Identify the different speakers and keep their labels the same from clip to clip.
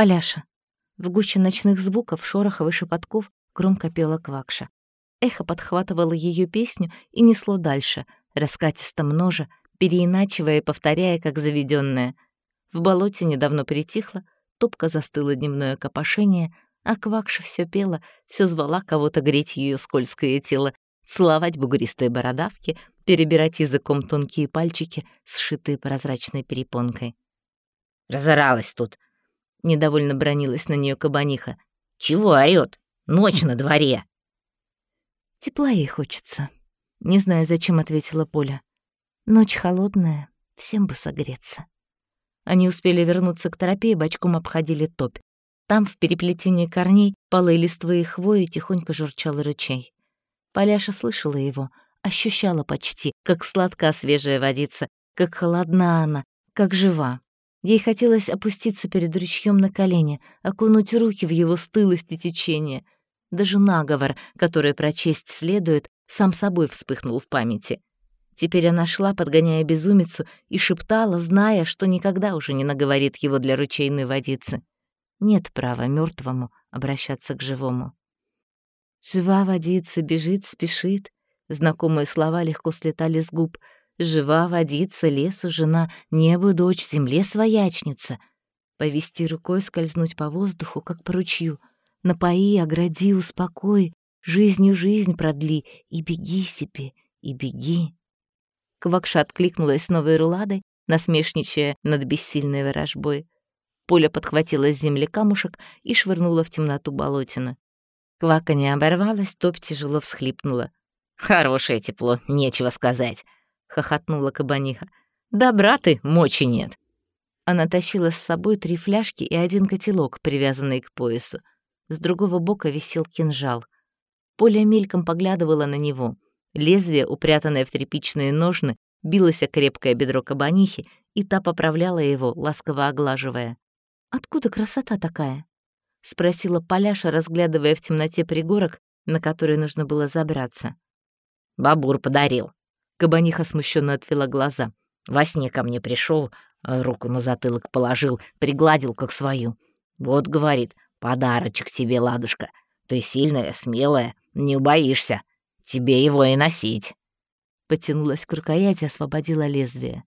Speaker 1: Поляша. В гуще ночных звуков, шорохов и шепотков громко пела Квакша. Эхо подхватывало ее песню и несло дальше, раскатисто множа, переиначивая и повторяя, как заведенное. В болоте недавно притихло, топка застыло дневное копошение, а Квакша все пела, все звала кого-то греть ее скользкое тело, целовать бугристые бородавки, перебирать языком тонкие пальчики, сшитые прозрачной перепонкой.
Speaker 2: «Разоралась тут!» — недовольно бронилась на нее кабаниха. «Чего орёт? Ночь на дворе!»
Speaker 1: «Тепла ей хочется», — не знаю, зачем ответила Поля. «Ночь холодная, всем бы согреться». Они успели вернуться к тропе и бочком обходили топь. Там, в переплетении корней, полой листвы и хвои, тихонько журчал ручей. Поляша слышала его, ощущала почти, как сладка свежая водица, как холодна она, как жива. Ей хотелось опуститься перед ручьем на колени, окунуть руки в его стылость и течение — даже наговор, который прочесть следует, сам собой вспыхнул в памяти. Теперь она шла, подгоняя безумицу, и шептала, зная, что никогда уже не наговорит его для ручейной водицы. Нет права мертвому обращаться к живому. «Жива водица, бежит, спешит». Знакомые слова легко слетали с губ. «Жива водица, лесу жена, небу дочь, земле своячница». Повести рукой, скользнуть по воздуху, как по ручью — Напои, огради, успокой, жизнью жизнь продли, и беги себе, и беги. Квакша откликнулась новой руладой, насмешничая над бессильной ворожбой. Поля подхватила с земли камушек и швырнула в темноту болотина. Квака не оборвалась, топ тяжело всхлипнула.
Speaker 2: «Хорошее тепло, нечего сказать», — хохотнула кабаниха. «Добра ты, мочи нет».
Speaker 1: Она тащила с собой три фляжки и один котелок, привязанный к поясу. С другого бока висел кинжал. Поля мельком поглядывала на него. Лезвие, упрятанное в тряпичные ножны, билось о крепкое бедро кабанихи, и та поправляла его, ласково оглаживая. «Откуда красота такая?» — спросила Поляша, разглядывая в темноте пригорок, на который нужно было забраться.
Speaker 2: «Бабур подарил». Кабаниха смущенно отвела глаза. Во сне ко мне пришел, руку на затылок положил, пригладил как свою. Вот, говорит, Подарочек тебе, ладушка. Ты сильная, смелая, не убоишься. Тебе его и носить.
Speaker 1: Потянулась к рукояти, освободила лезвие.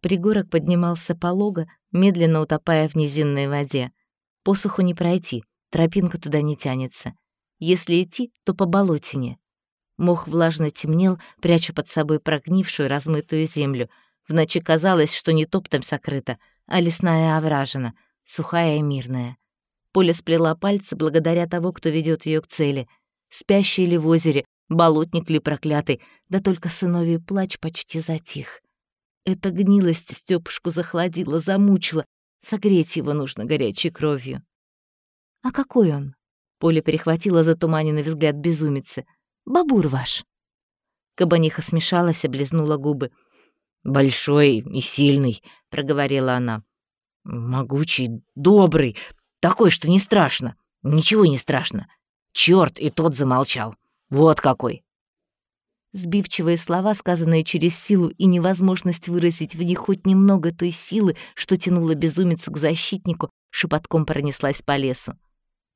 Speaker 1: Пригорок поднимался полого, медленно утопая в низинной воде. Посуху не пройти, тропинка туда не тянется. Если идти, то по болотине. Мох влажно темнел, пряча под собой прогнившую, размытую землю. В ночи казалось, что не топтом сокрыто, а лесная овражина, сухая и мирная. Поля сплела пальцы благодаря того, кто ведет ее к цели. Спящий ли в озере, болотник ли проклятый, да только сыновий плач почти затих. Эта гнилость Стёпушку захладила, замучила. Согреть его нужно горячей кровью. «А какой он?» Поля перехватила затуманенный взгляд безумицы. «Бабур ваш». Кабаниха смешалась, облизнула губы.
Speaker 2: «Большой и сильный», — проговорила она. «Могучий, добрый, такой, что не страшно. Ничего не страшно. Чёрт, и тот замолчал. Вот какой.
Speaker 1: Сбивчивые слова, сказанные через силу и невозможность выразить в них хоть немного той силы, что тянула безумицу к защитнику, шепотком пронеслась по лесу.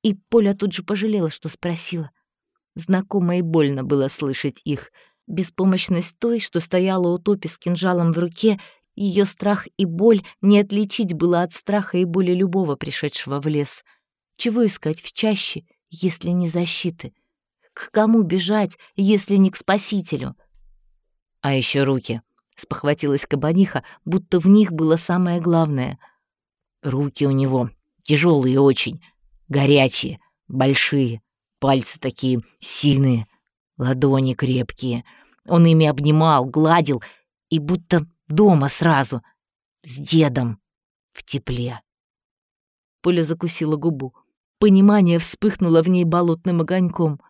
Speaker 1: И Поля тут же пожалела, что спросила. Знакомо и больно было слышать их. Беспомощность той, что стояла у топи с кинжалом в руке, ее страх и боль не отличить было от страха и боли любого пришедшего в лес. Чего искать в чаще, если не защиты? К кому бежать, если не к спасителю?
Speaker 2: А еще руки, спохватилась кабаниха, будто в них было самое главное. Руки у него тяжелые очень, горячие, большие, пальцы такие сильные, ладони крепкие. Он ими обнимал, гладил и будто Дома сразу. С дедом. В тепле.
Speaker 1: Поля закусила губу. Понимание вспыхнуло в ней болотным огоньком.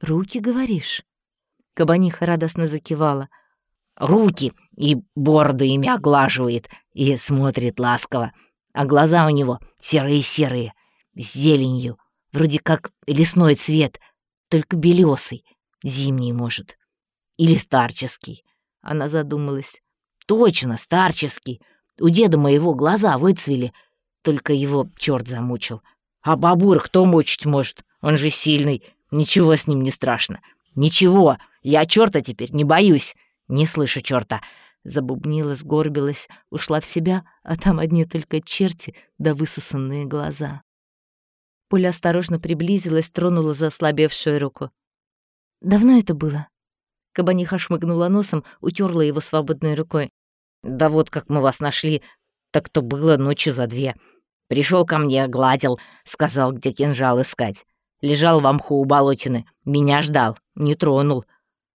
Speaker 1: «Руки, говоришь?» Кабаниха радостно закивала.
Speaker 2: «Руки и бороду ими оглаживает и смотрит ласково, а глаза у него серые-серые, с зеленью, вроде как лесной цвет, только белесый, зимний, может, или старческий». Она задумалась. Точно, старческий. У деда моего глаза выцвели.
Speaker 1: Только его черт замучил. А бабур кто мучить может? Он же сильный. Ничего с ним не страшно. Ничего. Я черта теперь не боюсь. Не слышу черта. Забубнила, сгорбилась, ушла в себя, а там одни только черти да высосанные глаза. Пуля осторожно приблизилась, тронула за ослабевшую руку. «Давно это было?» Кабаниха шмыгнула носом, утерла его свободной рукой. «Да вот как мы вас нашли, так то было ночью за две. Пришел ко мне, гладил, сказал, где кинжал искать. Лежал в мху у болотины, меня ждал, не тронул.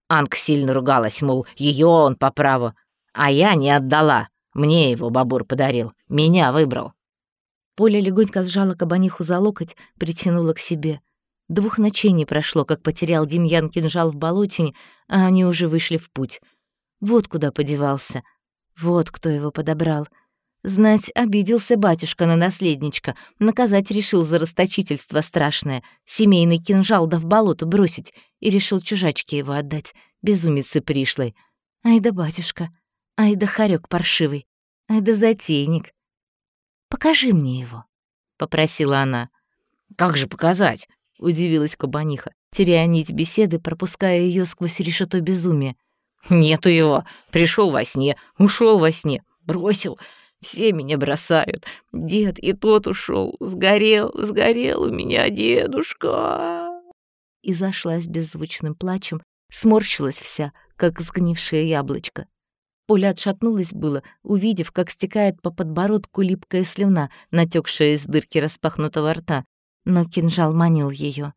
Speaker 1: Анг сильно ругалась, мол, ее он по праву. А я не отдала. Мне его бабур подарил, меня выбрал. Поля легонько сжала кабаниху за локоть, притянула к себе. Двух ночей не прошло, как потерял Демьян кинжал в болотине, а они уже вышли в путь. Вот куда подевался. Вот кто его подобрал. Знать, обиделся батюшка на наследничка, наказать решил за расточительство страшное, семейный кинжал да в болото бросить, и решил чужачке его отдать, безумицы пришлой. Ай да батюшка, ай да хорёк паршивый, ай да затейник. «Покажи мне его», — попросила она. «Как же показать?» — удивилась Кабаниха, теряя нить беседы, пропуская ее сквозь решето безумия. «Нету его. Пришел во сне, ушел во сне, бросил. Все меня бросают. Дед и тот ушел. Сгорел, сгорел у меня дедушка!» И зашлась беззвучным плачем, сморщилась вся, как сгнившее яблочко. Поля отшатнулась было, увидев, как стекает по подбородку липкая слюна, натекшая из дырки распахнутого рта. Но кинжал манил ее.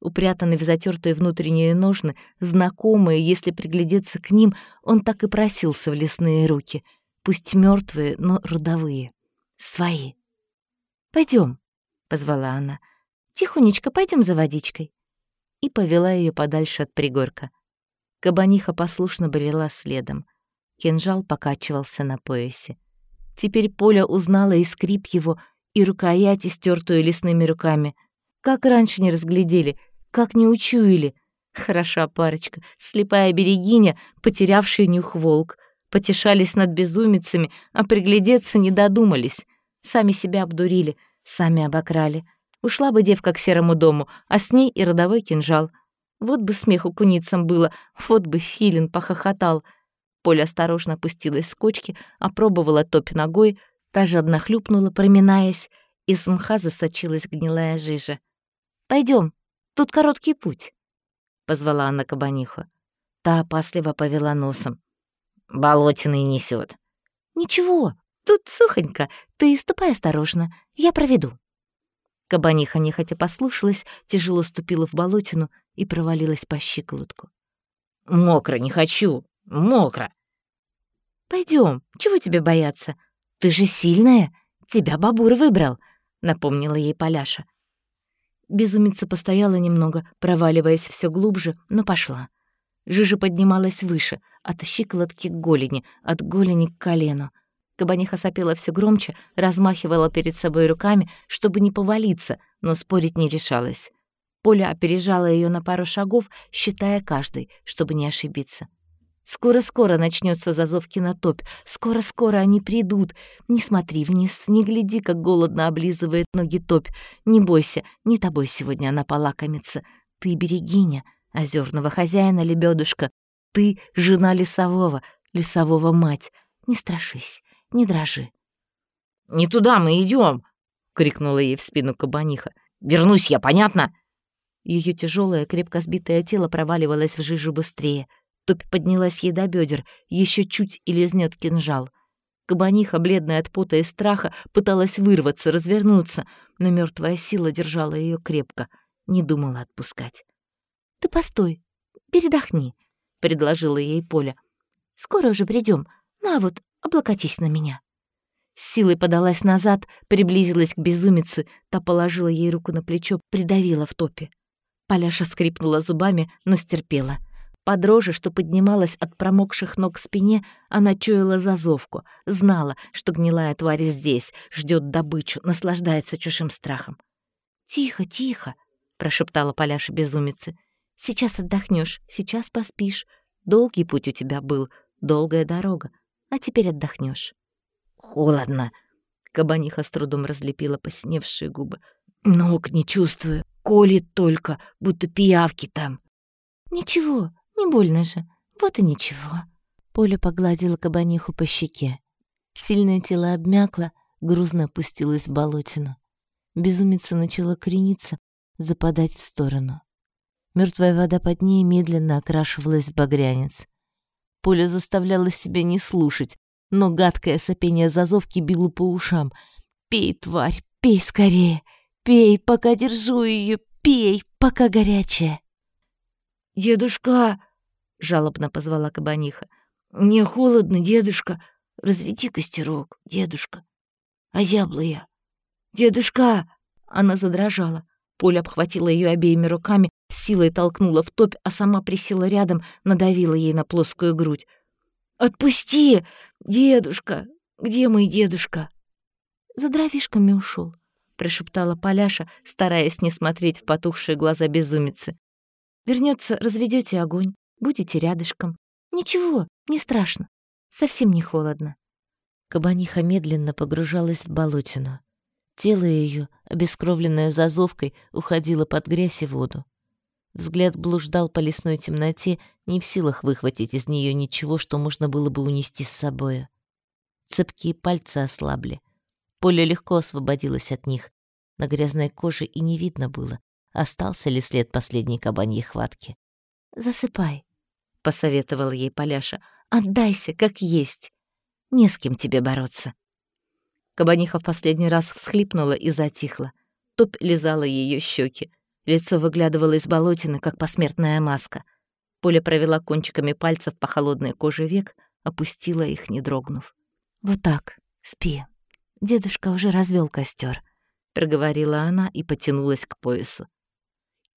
Speaker 1: Упрятанный в затертые внутренние ножны, знакомые, если приглядеться к ним, он так и просился в лесные руки. Пусть мертвые, но родовые. Свои. Пойдем, позвала она. «Тихонечко пойдем за водичкой». И повела ее подальше от пригорка. Кабаниха послушно брела следом. Кинжал покачивался на поясе. Теперь Поля узнала и скрип его, и рукоять, истертую лесными руками. Как раньше не разглядели, как не учуяли. Хороша парочка, слепая берегиня, потерявшая нюх волк. Потешались над безумицами, а приглядеться не додумались. Сами себя обдурили, сами обокрали. Ушла бы девка к серому дому, а с ней и родовой кинжал. Вот бы смеху куницам было, вот бы Филин похохотал — Поля осторожно опустилась с кочки, опробовала топь ногой, та же одна хлюпнула, проминаясь, из мха засочилась гнилая жижа. Пойдем, тут короткий путь», — позвала она кабаниху. Та опасливо повела носом. «Болотиный несет. «Ничего, тут сухонько, ты ступай осторожно, я проведу». Кабаниха нехотя послушалась, тяжело ступила в болотину и провалилась по щиколотку. «Мокро не хочу, мокро!» Пойдем, чего тебе бояться? Ты же сильная, тебя бабур выбрал», — напомнила ей Поляша. Безумица постояла немного, проваливаясь все глубже, но пошла. Жижа поднималась выше, от щиколотки к голени, от голени к колену. Кабаниха сопела все громче, размахивала перед собой руками, чтобы не повалиться, но спорить не решалась. Поля опережала ее на пару шагов, считая каждый, чтобы не ошибиться. Скоро-скоро начнется зазовки на топь, скоро-скоро они придут. Не смотри вниз, не гляди, как голодно облизывает ноги топь. Не бойся, не тобой сегодня она полакомится. Ты берегиня, озерного хозяина лебедушка. Ты жена лесового, лесового мать. Не страшись, не дрожи. «Не туда мы идем, крикнула ей в спину кабаниха. «Вернусь я, понятно?» Ее тяжелое, крепко сбитое тело проваливалось в жижу быстрее — Топь поднялась ей до бедер, еще чуть и лизнет кинжал. Кабаниха, бледная от пота и страха, пыталась вырваться, развернуться, но мертвая сила держала ее крепко, не думала отпускать. «Ты постой, передохни», — предложила ей Поля. «Скоро уже придем. На вот, облокотись на меня». С силой подалась назад, приблизилась к безумице, та положила ей руку на плечо, придавила в топе. Поляша скрипнула зубами, но стерпела. По дрожи, что поднималась от промокших ног к спине, она чуяла зазовку, знала, что гнилая тварь здесь, ждет добычу, наслаждается чужим страхом. «Тихо, тихо!» — прошептала Поляша безумицы. «Сейчас отдохнешь, сейчас поспишь. Долгий путь у тебя был, долгая дорога, а теперь отдохнешь. «Холодно!» Кабаниха с трудом разлепила посиневшие губы.
Speaker 2: «Ног не чувствую, колет только, будто пиявки там».
Speaker 1: «Ничего, не больно же, вот и ничего». Поля погладила кабаниху по щеке. Сильное тело обмякло, грузно опустилось в болотину. Безумица начала крениться, западать в сторону. Мертвая вода под ней медленно окрашивалась в багрянец. Поля заставляла себя не слушать, но гадкое сопение зазовки било по ушам. «Пей, тварь, пей скорее! Пей, пока держу ее! Пей, пока горячая!»
Speaker 2: «Дедушка!» — жалобно позвала кабаниха. «Мне холодно, дедушка! Разведи костерок, дедушка! Озябла я! Дедушка!» Она задрожала. Поля обхватила ее обеими руками, силой толкнула в топь, а сама присела рядом, надавила ей на плоскую грудь. «Отпусти! Дедушка! Где мой дедушка?»
Speaker 1: «За дровишками ушел, прошептала Поляша, стараясь не смотреть в потухшие глаза безумицы. Вернется, разведете огонь, будете рядышком. Ничего, не страшно, совсем не холодно». Кабаниха медленно погружалась в болотину. Тело ее, обескровленное зазовкой, уходило под грязь и воду. Взгляд блуждал по лесной темноте, не в силах выхватить из нее ничего, что можно было бы унести с собой. Цепкие пальцы ослабли. Поле легко освободилось от них. На грязной коже и не видно было, остался ли след последней кабаньей хватки. «Засыпай», — посоветовал ей Поляша. «Отдайся, как есть. Не с кем тебе бороться». Кабаниха в последний раз всхлипнула и затихла. Топь лизала ее щеки. Лицо выглядывало из болотины, как посмертная маска. Поля провела кончиками пальцев по холодной коже век, опустила их, не дрогнув. «Вот так, спи. Дедушка уже развел костер, проговорила она и потянулась к поясу.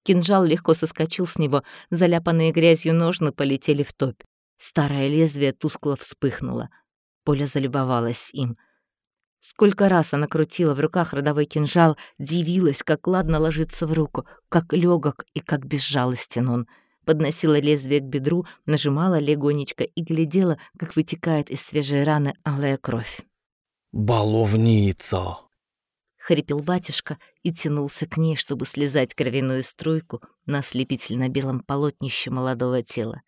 Speaker 1: Кинжал легко соскочил с него, заляпанные грязью ножны полетели в топь. Старое лезвие тускло вспыхнуло. Поля залюбовалась им — Сколько раз она крутила в руках родовой кинжал, дивилась, как ладно ложится в руку, как легок и как безжалостен он. Подносила лезвие к бедру, нажимала легонечко и глядела, как вытекает из свежей раны алая кровь.
Speaker 3: «Баловница!»
Speaker 1: — хрипел батюшка и тянулся к ней, чтобы слезать кровяную струйку на ослепительно-белом полотнище молодого тела.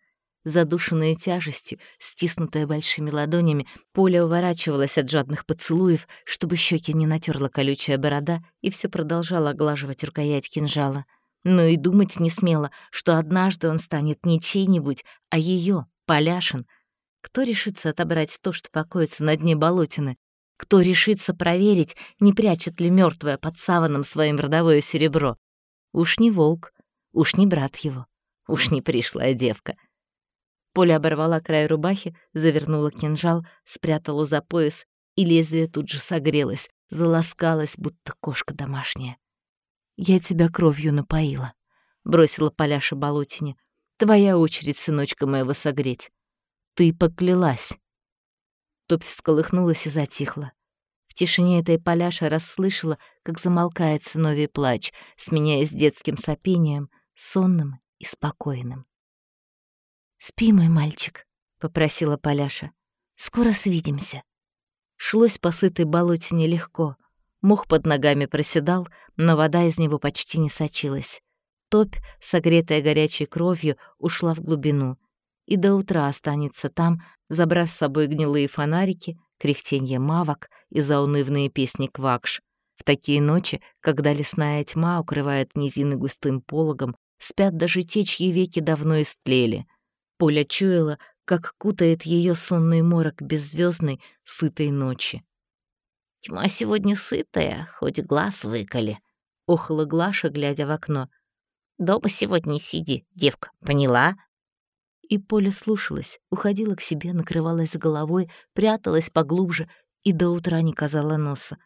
Speaker 1: Задушенная тяжестью, стиснутая большими ладонями, Поля уворачивалась от жадных поцелуев, чтобы щеки не натерла колючая борода, и все продолжала оглаживать рукоять кинжала. Но и думать не смела, что однажды он станет не чей-нибудь, а ее, Поляшин. Кто решится отобрать то, что покоится на дне болотины? Кто решится проверить, не прячет ли мертвое под саваном своим родовое серебро? Уж не волк, уж не брат его, уж не пришлая девка — Поля оборвала край рубахи, завернула кинжал, спрятала за пояс, и лезвие тут же согрелось, заласкалось, будто кошка домашняя. «Я тебя кровью напоила», — бросила Поляша болотине. «Твоя очередь, сыночка моего, согреть. Ты поклялась». Топь всколыхнулась и затихла. В тишине этой Поляша расслышала, как замолкает сыновий плач, сменяясь детским сопением, сонным и спокойным. «Спи, мой мальчик», — попросила Поляша. «Скоро свидимся». Шлось по сытой болоте легко. Мох под ногами проседал, но вода из него почти не сочилась. Топь, согретая горячей кровью, ушла в глубину. И до утра останется там, забрав с собой гнилые фонарики, кряхтенье мавок и заунывные песни квакш. В такие ночи, когда лесная тьма укрывает низины густым пологом, спят даже те, чьи веки давно истлели. Поля чуяла, как кутает ее сонный морок беззвездной, сытой ночи.
Speaker 2: «Тьма сегодня сытая, хоть глаз выколи», —
Speaker 1: охала Глаша, глядя в окно.
Speaker 2: «Дома сегодня сиди, девка, поняла?»
Speaker 1: И Поля слушалась, уходила к себе, накрывалась головой, пряталась поглубже и до утра не казала носа.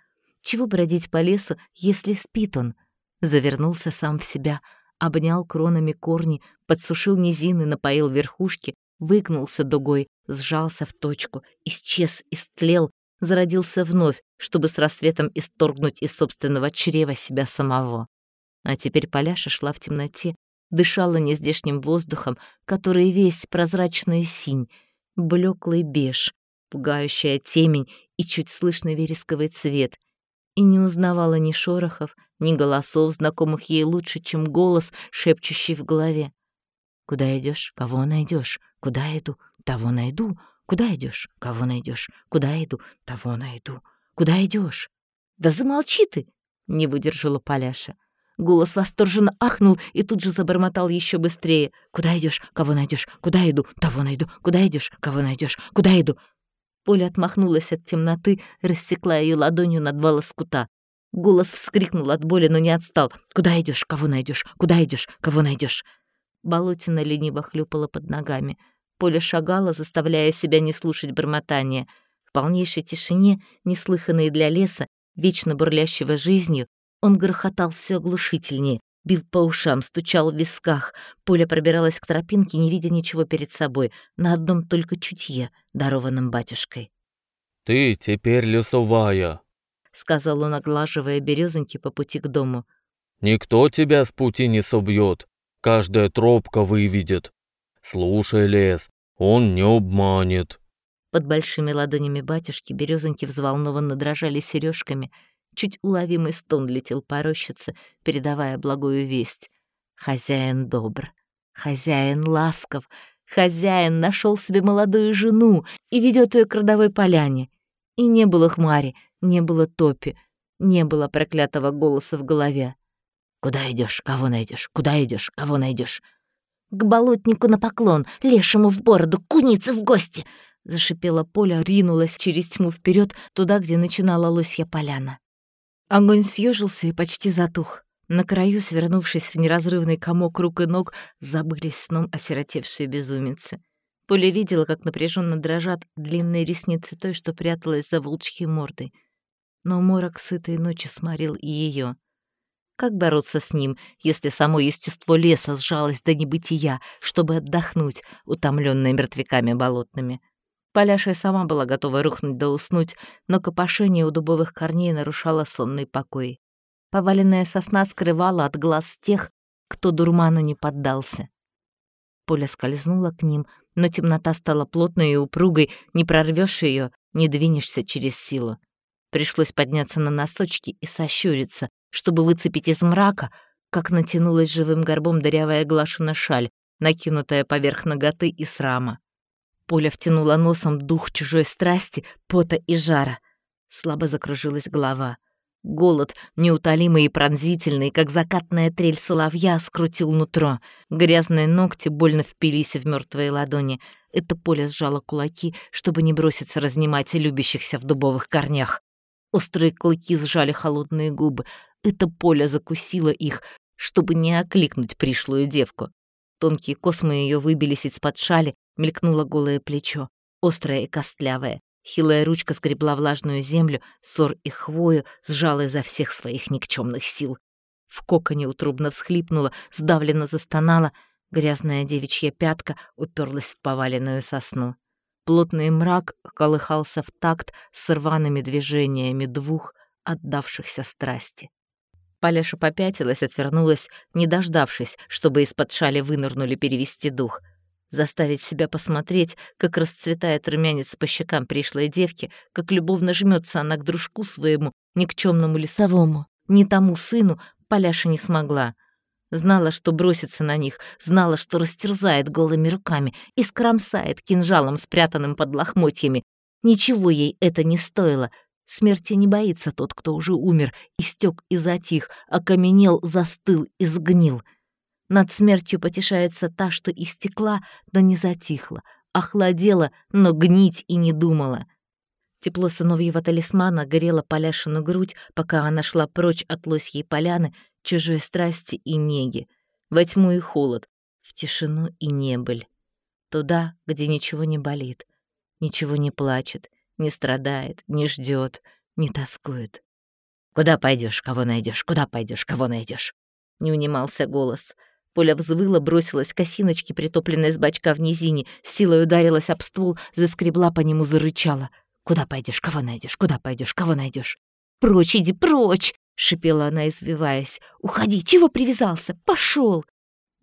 Speaker 1: Чего бродить по лесу, если спит он? Завернулся сам в себя — обнял кронами корни, подсушил низины, напоил верхушки, выгнулся дугой, сжался в точку, исчез, истлел, зародился вновь, чтобы с рассветом исторгнуть из собственного чрева себя самого. А теперь Поляша шла в темноте, дышала нездешним воздухом, который весь прозрачный синь, блеклый беж, пугающая темень и чуть слышный вересковый цвет, и не узнавала ни шорохов, ни голосов, знакомых ей лучше, чем голос, шепчущий в голове. «Куда идешь? Кого найдешь? Куда иду? Того найду. Куда идешь? Кого найдешь? Куда иду? Того найду. Куда идешь? «Да замолчи ты!» — не выдержала Поляша. Голос восторженно ахнул и тут же забормотал еще быстрее. «Куда идешь? Кого найдешь? Куда иду? Того найду. Куда идешь? Кого найдешь? Куда иду?» Поля отмахнулась от темноты, рассекла ее ладонью на два лоскута. Голос вскрикнул от боли, но не отстал. «Куда идешь? Кого найдешь? Куда идешь? Кого найдешь? Болотина лениво хлюпала под ногами. Поля шагала, заставляя себя не слушать бормотания. В полнейшей тишине, неслыханной для леса, вечно бурлящего жизнью, он грохотал все оглушительнее, бил по ушам, стучал в висках. Поля пробиралась к тропинке, не видя ничего перед собой, на одном только чутье, дарованном батюшкой.
Speaker 3: «Ты теперь лесовая», —
Speaker 1: сказал он, оглаживая березоньки по пути к дому.
Speaker 3: «Никто тебя с пути не собьет, каждая тропка выведет. Слушай, лес, он не обманет».
Speaker 1: Под большими ладонями батюшки березоньки взволнованно дрожали сережками, Чуть уловимый стон летел по рощице, передавая благую весть. Хозяин добр, хозяин ласков, хозяин нашел себе молодую жену и ведет ее к родовой поляне. И не было хмари, не было топи, не было проклятого голоса в голове. «Куда идешь? Кого найдешь? Куда идешь? Кого найдешь? «К болотнику на поклон, лешему в бороду, кунице в гости!» Зашипела Поля, ринулась через тьму вперед туда, где начинала лосья поляна. Огонь съежился и почти затух. На краю, свернувшись в неразрывный комок рук и ног, забылись сном осиротевшие безумицы. Поля видела, как напряженно дрожат длинные ресницы той, что пряталась за волчьей мордой. Но морок сытой ночи сморил и ее. Как бороться с ним, если само естество леса сжалось до небытия, чтобы отдохнуть, утомленное мертвяками болотными? Поляша сама была готова рухнуть да уснуть, но копошение у дубовых корней нарушало сонный покой. Поваленная сосна скрывала от глаз тех, кто дурману не поддался. Поля скользнула к ним, но темнота стала плотной и упругой, не прорвешь ее, не двинешься через силу. Пришлось подняться на носочки и сощуриться, чтобы выцепить из мрака, как натянулась живым горбом дырявая глашина шаль, накинутая поверх ноготы и срама. Поля втянула носом дух чужой страсти, пота и жара. Слабо закружилась голова. Голод, неутолимый и пронзительный, как закатная трель соловья, скрутил нутро. Грязные ногти больно впились в мертвые ладони. Это Поля сжала кулаки, чтобы не броситься разнимать любящихся в дубовых корнях. Острые клыки сжали холодные губы. Это Поля закусила их, чтобы не окликнуть пришлую девку. Тонкие космы ее выбились из-под шали, Мелькнуло голое плечо, острое и костлявое. Хилая ручка сгребла влажную землю, сор и хвою сжала изо всех своих никчемных сил. В коконе утрубно всхлипнула, сдавленно застонала. Грязная девичья пятка уперлась в поваленную сосну. Плотный мрак колыхался в такт с рваными движениями двух отдавшихся страсти. Поляша попятилась, отвернулась, не дождавшись, чтобы из-под шали вынырнули перевести дух — Заставить себя посмотреть, как расцветает румянец по щекам пришлой девки, как любовно жмется она к дружку своему, никчемному лесовому, не тому сыну, Поляша не смогла. Знала, что бросится на них, знала, что растерзает голыми руками и скромсает кинжалом, спрятанным под лохмотьями. Ничего ей это не стоило. Смерти не боится тот, кто уже умер, истек и затих, окаменел, застыл и сгнил — над смертью потешается та, что истекла, но не затихла, охладела, но гнить и не думала. Тепло сыновьего талисмана горело Поляшину грудь, пока она шла прочь от лосьей поляны, чужой страсти и неги, во тьму и холод, в тишину и небыль. Туда, где ничего не болит, ничего не плачет, не страдает, не ждет, не тоскует. «Куда пойдешь, кого найдешь? Куда пойдешь, кого найдешь? не унимался голос. Поля взвыла, бросилась к осиночке, притопленной с бачка в низине, силой ударилась об ствол, заскребла по нему, зарычала. «Куда пойдешь? Кого найдешь? Куда пойдешь? Кого найдешь? «Прочь иди, прочь!» — шипела она, извиваясь. «Уходи! Чего привязался? Пошел!»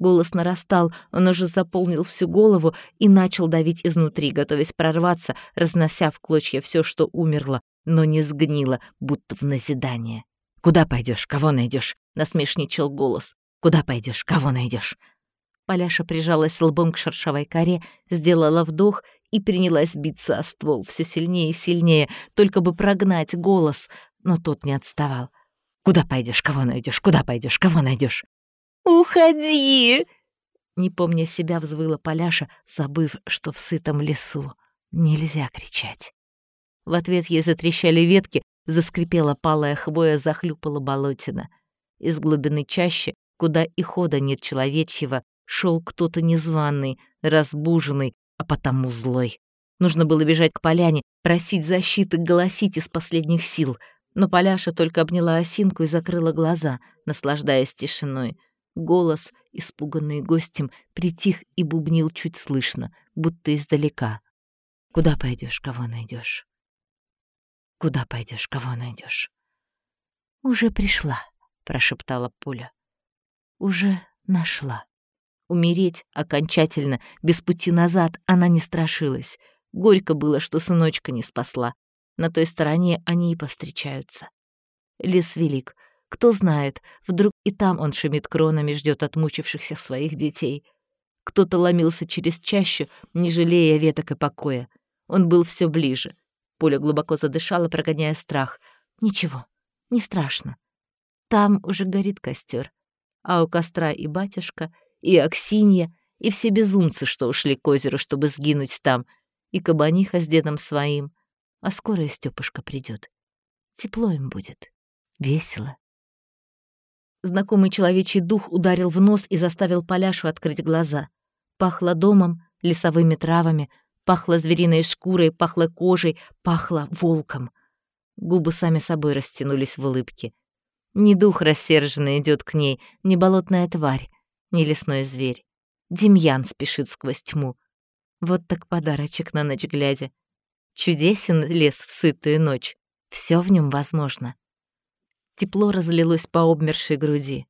Speaker 1: Голос нарастал, он уже заполнил всю голову и начал давить изнутри, готовясь прорваться, разнося в клочья все, что умерло, но не сгнило, будто в назидание. «Куда пойдешь? Кого найдешь? насмешничал голос. «Куда пойдешь? Кого найдешь? Поляша прижалась лбом к шершавой коре, сделала вдох и принялась биться о ствол все сильнее и сильнее, только бы прогнать голос, но тот не отставал. «Куда пойдешь? Кого найдешь? Куда пойдешь? Кого найдешь? «Уходи!» Не помня себя, взвыла Поляша, забыв, что в сытом лесу нельзя кричать. В ответ ей затрещали ветки, заскрипела палая хвоя, захлюпала болотина. Из глубины чащи, куда и хода нет человечьего, шел кто-то незваный, разбуженный, а потому злой. Нужно было бежать к поляне, просить защиты, голосить из последних сил. Но Поляша только обняла осинку и закрыла глаза, наслаждаясь тишиной. Голос, испуганный гостем, притих и бубнил чуть слышно, будто издалека. «Куда пойдешь, кого найдешь? Куда пойдешь, кого найдешь? «Уже пришла», — прошептала Пуля. «Уже нашла». Умереть окончательно, без пути назад, она не страшилась. Горько было, что сыночка не спасла. На той стороне они и повстречаются. Лес велик, кто знает, вдруг и там он шумит кронами, ждет отмучившихся своих детей. Кто-то ломился через чащу, не жалея веток и покоя. Он был все ближе. Поля глубоко задышала, прогоняя страх. Ничего, не страшно. Там уже горит костер, а у костра и батюшка, и Аксинья, и все безумцы, что ушли к озеру, чтобы сгинуть там, и кабаниха с дедом своим. А скоро и Стёпушка придет. Тепло им будет, весело. Знакомый человечий дух ударил в нос и заставил Поляшу открыть глаза. Пахло домом, лесовыми травами, пахло звериной шкурой, пахло кожей, пахло волком. Губы сами собой растянулись в улыбке. Не дух рассерженный идет к ней, не болотная тварь, не лесной зверь. Демьян спешит сквозь тьму. Вот так подарочек на ночь глядя. Чудесен лес в сытую ночь. Все в нем возможно. Тепло разлилось по обмершей груди.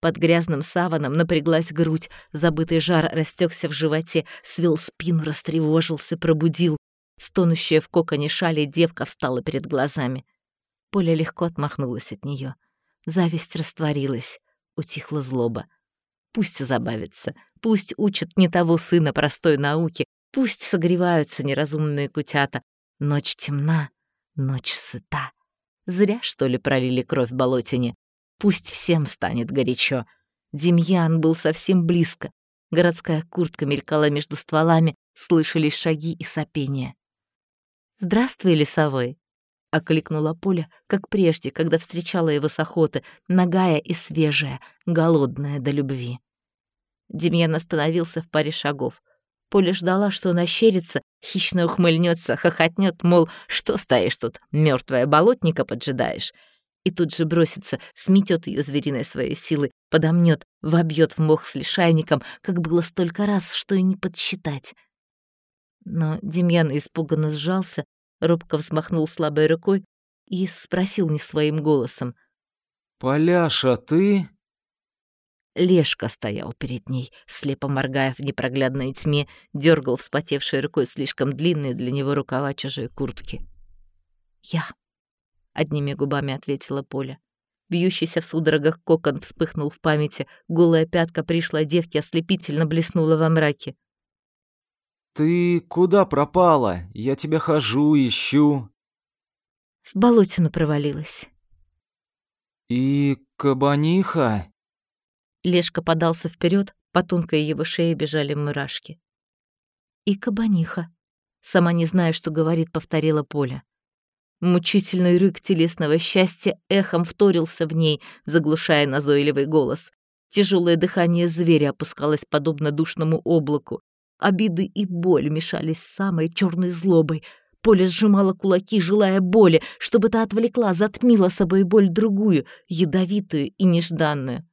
Speaker 1: Под грязным саваном напряглась грудь, забытый жар растекся в животе, свел спину, растревожился, пробудил. Стонущая в коконе шали девка встала перед глазами. Поля легко отмахнулась от нее. Зависть растворилась, утихла злоба. Пусть забавится, пусть учат не того сына простой науки, пусть согреваются неразумные кутята. Ночь темна, ночь сыта. Зря, что ли, пролили кровь болотине. Пусть всем станет горячо. Демьян был совсем близко. Городская куртка мелькала между стволами, слышались шаги и сопения. «Здравствуй, лесовой!» — окликнула Поля, как прежде, когда встречала его с охоты, нагая и свежая, голодная до любви. Демьян остановился в паре шагов. Поля ждала, что он ощерится, хищно ухмыльнется, хохотнет, мол, что стоишь тут, мертвая болотника поджидаешь? И тут же бросится, сметет ее звериной своей силой, подомнет, вобьет в мох с лишайником, как было столько раз, что и не подсчитать. Но Демьян испуганно сжался, робко взмахнул слабой рукой и спросил не своим голосом.
Speaker 4: «Поляша, ты...»
Speaker 1: Лешка стоял перед ней, слепо моргая в непроглядной тьме, дергал вспотевшей рукой слишком длинные для него рукава чужой куртки. «Я», — одними губами ответила Поля. Бьющийся в судорогах кокон вспыхнул в памяти, голая пятка пришла девки ослепительно блеснула во мраке.
Speaker 4: «Ты куда пропала? Я тебя хожу, ищу».
Speaker 1: В болотину провалилась.
Speaker 4: «И кабаниха?»
Speaker 1: Лешка подался вперед, по тонкой его шее бежали мурашки. «И кабаниха», сама не зная, что говорит, повторила Поля. Мучительный рык телесного счастья эхом вторился в ней, заглушая назойливый голос. Тяжелое дыхание зверя опускалось подобно душному облаку. Обиды и боль мешались с самой черной злобой. Поля сжимала кулаки, желая боли, чтобы та отвлекла, затмила собой боль другую, ядовитую и нежданную.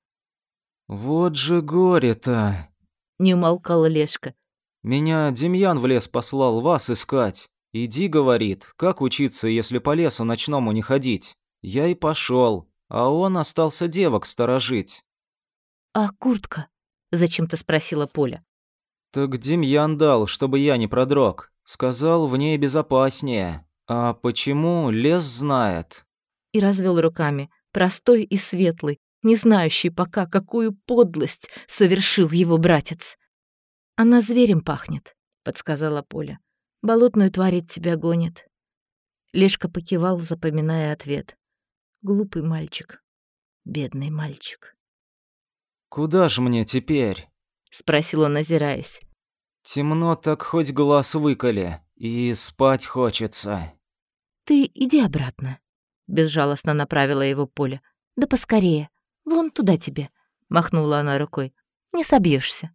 Speaker 4: «Вот же горе-то!»
Speaker 1: — не умолкала Лешка.
Speaker 4: «Меня Демьян в лес послал вас искать. Иди, — говорит, — как учиться, если по лесу ночному не ходить? Я и пошел, а он остался девок сторожить».
Speaker 1: «А куртка?» — зачем-то спросила Поля.
Speaker 4: «Так Демьян дал, чтобы я не продрог. Сказал, в ней безопаснее. А почему, лес знает».
Speaker 1: И развел руками, простой и светлый, не знающий пока, какую подлость совершил его братец. «Она зверем пахнет», — подсказала Поля. «Болотную тварь от тебя гонит». Лешка покивал, запоминая ответ. «Глупый мальчик. Бедный мальчик».
Speaker 4: «Куда же мне теперь?»
Speaker 1: — спросил он, озираясь.
Speaker 4: «Темно так хоть глаз выколи, и спать хочется».
Speaker 1: «Ты иди обратно», — безжалостно направила его Поля. «Да поскорее. Вон туда тебе», — махнула она рукой. «Не собьешься.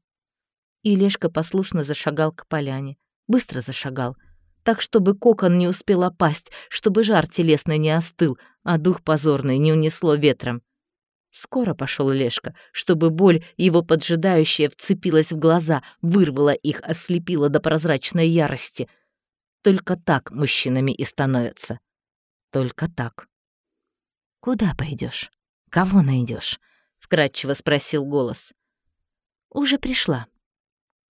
Speaker 1: И Лешка послушно зашагал к поляне. Быстро зашагал. Так, чтобы кокон не успел опасть, чтобы жар телесный не остыл, а дух позорный не унесло ветром. Скоро пошел Лешка, чтобы боль, его поджидающая, вцепилась в глаза, вырвала их, ослепила до прозрачной ярости. Только так мужчинами и становятся. Только так. «Куда пойдешь? Кого найдешь? вкратчиво спросил голос. «Уже пришла.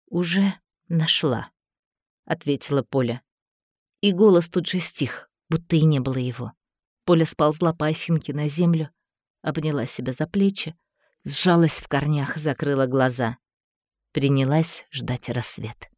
Speaker 1: Уже нашла», — ответила Поля. И голос тут же стих, будто и не было его. Поля сползла по осинке на землю, обняла себя за плечи, сжалась в корнях, закрыла глаза. Принялась ждать рассвет.